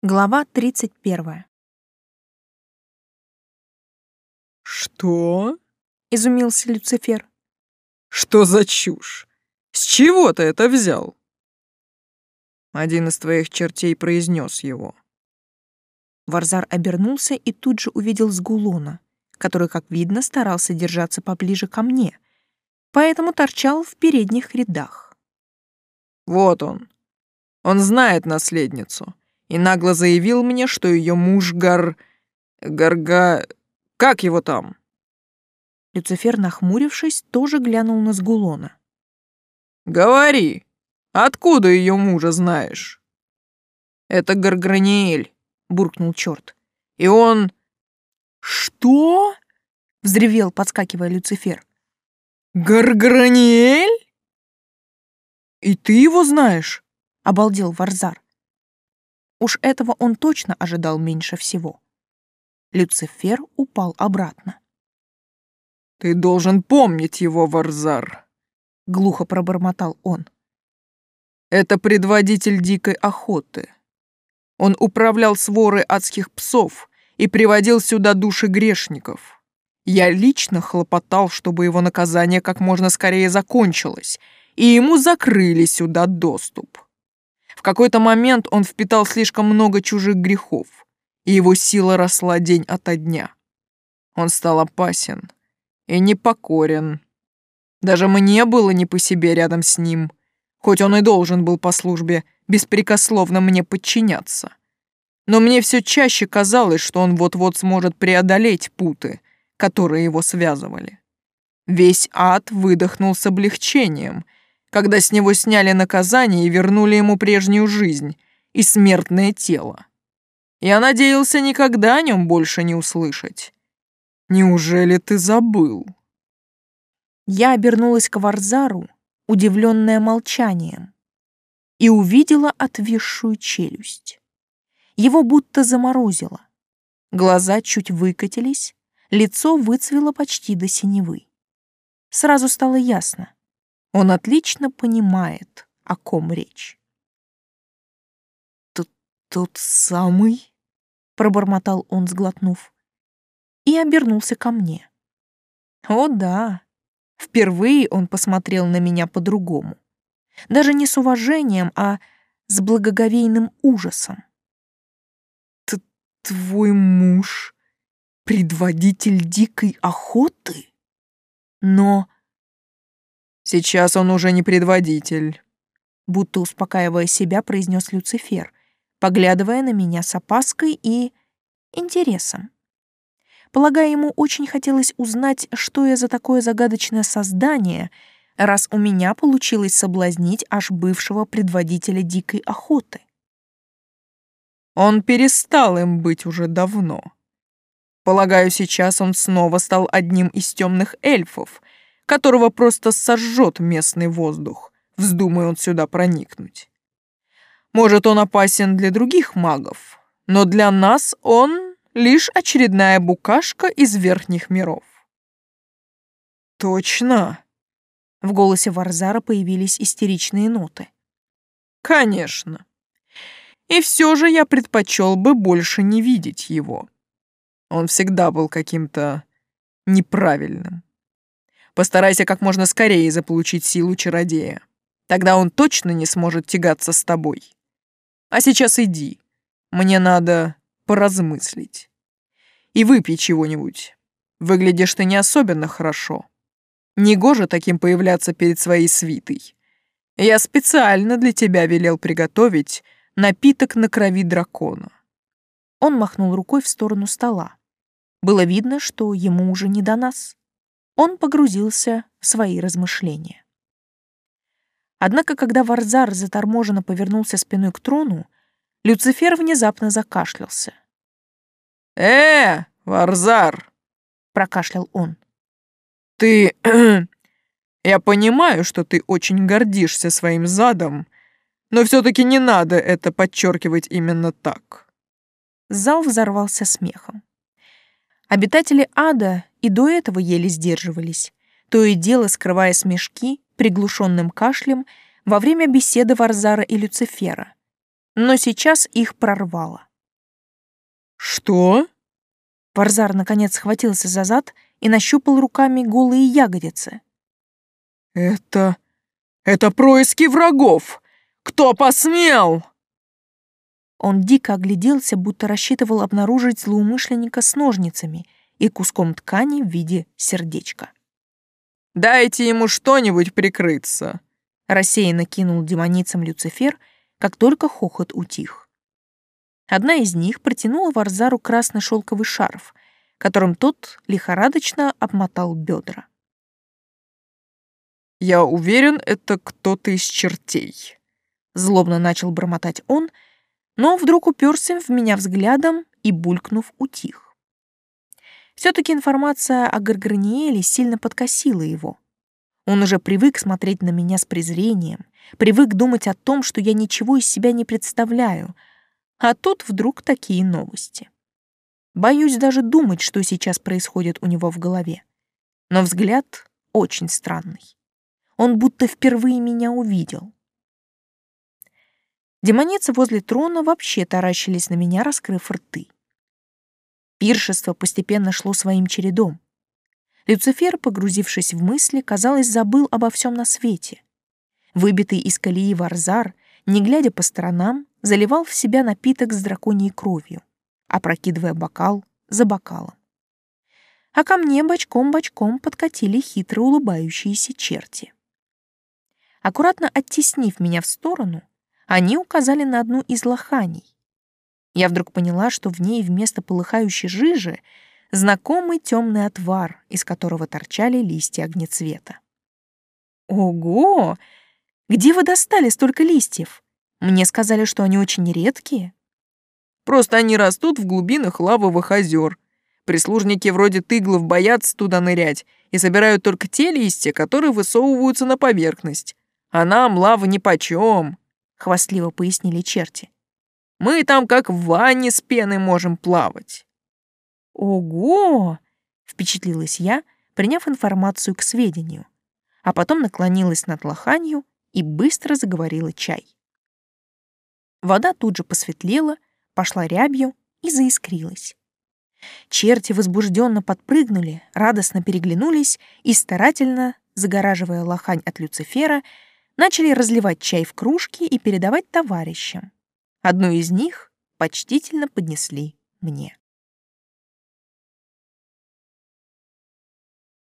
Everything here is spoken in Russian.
Глава 31. «Что?» — изумился Люцифер. «Что за чушь? С чего ты это взял?» Один из твоих чертей произнес его. Варзар обернулся и тут же увидел Сгулона, который, как видно, старался держаться поближе ко мне, поэтому торчал в передних рядах. «Вот он. Он знает наследницу и нагло заявил мне, что ее муж Гар... Гарга... Как его там?» Люцифер, нахмурившись, тоже глянул на Сгулона. «Говори, откуда ее мужа знаешь?» «Это Гарграниэль», — буркнул черт. «И он...» «Что?» — взревел, подскакивая Люцифер. «Гарграниэль? И ты его знаешь?» — обалдел Варзар. Уж этого он точно ожидал меньше всего. Люцифер упал обратно. «Ты должен помнить его, Варзар», — глухо пробормотал он. «Это предводитель дикой охоты. Он управлял сворой адских псов и приводил сюда души грешников. Я лично хлопотал, чтобы его наказание как можно скорее закончилось, и ему закрыли сюда доступ. В какой-то момент он впитал слишком много чужих грехов, и его сила росла день ото дня. Он стал опасен и непокорен. Даже мне было не по себе рядом с ним, хоть он и должен был по службе беспрекословно мне подчиняться. Но мне все чаще казалось, что он вот-вот сможет преодолеть путы, которые его связывали. Весь ад выдохнул с облегчением — когда с него сняли наказание и вернули ему прежнюю жизнь и смертное тело. Я надеялся никогда о нем больше не услышать. Неужели ты забыл? Я обернулась к Варзару, удивленная молчанием, и увидела отвисшую челюсть. Его будто заморозило. Глаза чуть выкатились, лицо выцвело почти до синевы. Сразу стало ясно. Он отлично понимает, о ком речь. «Тот, тот самый?» — пробормотал он, сглотнув, и обернулся ко мне. «О да!» Впервые он посмотрел на меня по-другому. Даже не с уважением, а с благоговейным ужасом. Т «Твой муж — предводитель дикой охоты? Но Сейчас он уже не предводитель. Будто успокаивая себя, произнес Люцифер, поглядывая на меня с опаской и интересом. Полагаю, ему очень хотелось узнать, что я за такое загадочное создание, раз у меня получилось соблазнить аж бывшего предводителя дикой охоты. Он перестал им быть уже давно. Полагаю, сейчас он снова стал одним из темных эльфов, которого просто сожжет местный воздух, вздумай он сюда проникнуть. Может, он опасен для других магов, но для нас он лишь очередная букашка из верхних миров. Точно. В голосе Варзара появились истеричные ноты. Конечно. И все же я предпочел бы больше не видеть его. Он всегда был каким-то неправильным. Постарайся как можно скорее заполучить силу чародея. Тогда он точно не сможет тягаться с тобой. А сейчас иди. Мне надо поразмыслить. И выпей чего-нибудь. Выглядишь ты не особенно хорошо. Негоже таким появляться перед своей свитой. Я специально для тебя велел приготовить напиток на крови дракона. Он махнул рукой в сторону стола. Было видно, что ему уже не до нас он погрузился в свои размышления. Однако, когда Варзар заторможенно повернулся спиной к трону, Люцифер внезапно закашлялся. «Э, Варзар!» — прокашлял он. «Ты... Я понимаю, что ты очень гордишься своим задом, но все-таки не надо это подчеркивать именно так». Зал взорвался смехом. Обитатели ада и до этого еле сдерживались, то и дело скрывая смешки приглушенным кашлем во время беседы Варзара и Люцифера. Но сейчас их прорвало. Что? Варзар наконец схватился за зад и нащупал руками голые ягодицы. Это... это происки врагов! Кто посмел? Он дико огляделся, будто рассчитывал обнаружить злоумышленника с ножницами и куском ткани в виде сердечка. «Дайте ему что-нибудь прикрыться», — рассеянно кинул демоницам Люцифер, как только хохот утих. Одна из них протянула Варзару красный шелковый шарф, которым тот лихорадочно обмотал бедра. «Я уверен, это кто-то из чертей», — злобно начал бормотать он, но вдруг уперся в меня взглядом и, булькнув, утих. Все-таки информация о Гарграниэле сильно подкосила его. Он уже привык смотреть на меня с презрением, привык думать о том, что я ничего из себя не представляю, а тут вдруг такие новости. Боюсь даже думать, что сейчас происходит у него в голове. Но взгляд очень странный. Он будто впервые меня увидел. Демоницы возле трона вообще таращились на меня, раскрыв рты. Пиршество постепенно шло своим чередом. Люцифер, погрузившись в мысли, казалось, забыл обо всем на свете. Выбитый из колеи варзар, не глядя по сторонам, заливал в себя напиток с драконьей кровью, опрокидывая бокал за бокалом. А ко мне бочком-бочком подкатили хитро улыбающиеся черти. Аккуратно оттеснив меня в сторону, они указали на одну из лоханий, я вдруг поняла, что в ней вместо полыхающей жижи знакомый темный отвар, из которого торчали листья огнецвета. «Ого! Где вы достали столько листьев? Мне сказали, что они очень редкие». «Просто они растут в глубинах лавовых озер. Прислужники вроде тыглов боятся туда нырять и собирают только те листья, которые высовываются на поверхность. А нам лава нипочем», — хвастливо пояснили черти. Мы там как в ванне с пеной можем плавать». «Ого!» — впечатлилась я, приняв информацию к сведению, а потом наклонилась над лоханью и быстро заговорила чай. Вода тут же посветлела, пошла рябью и заискрилась. Черти возбужденно подпрыгнули, радостно переглянулись и, старательно, загораживая лохань от Люцифера, начали разливать чай в кружки и передавать товарищам. Одну из них почтительно поднесли мне.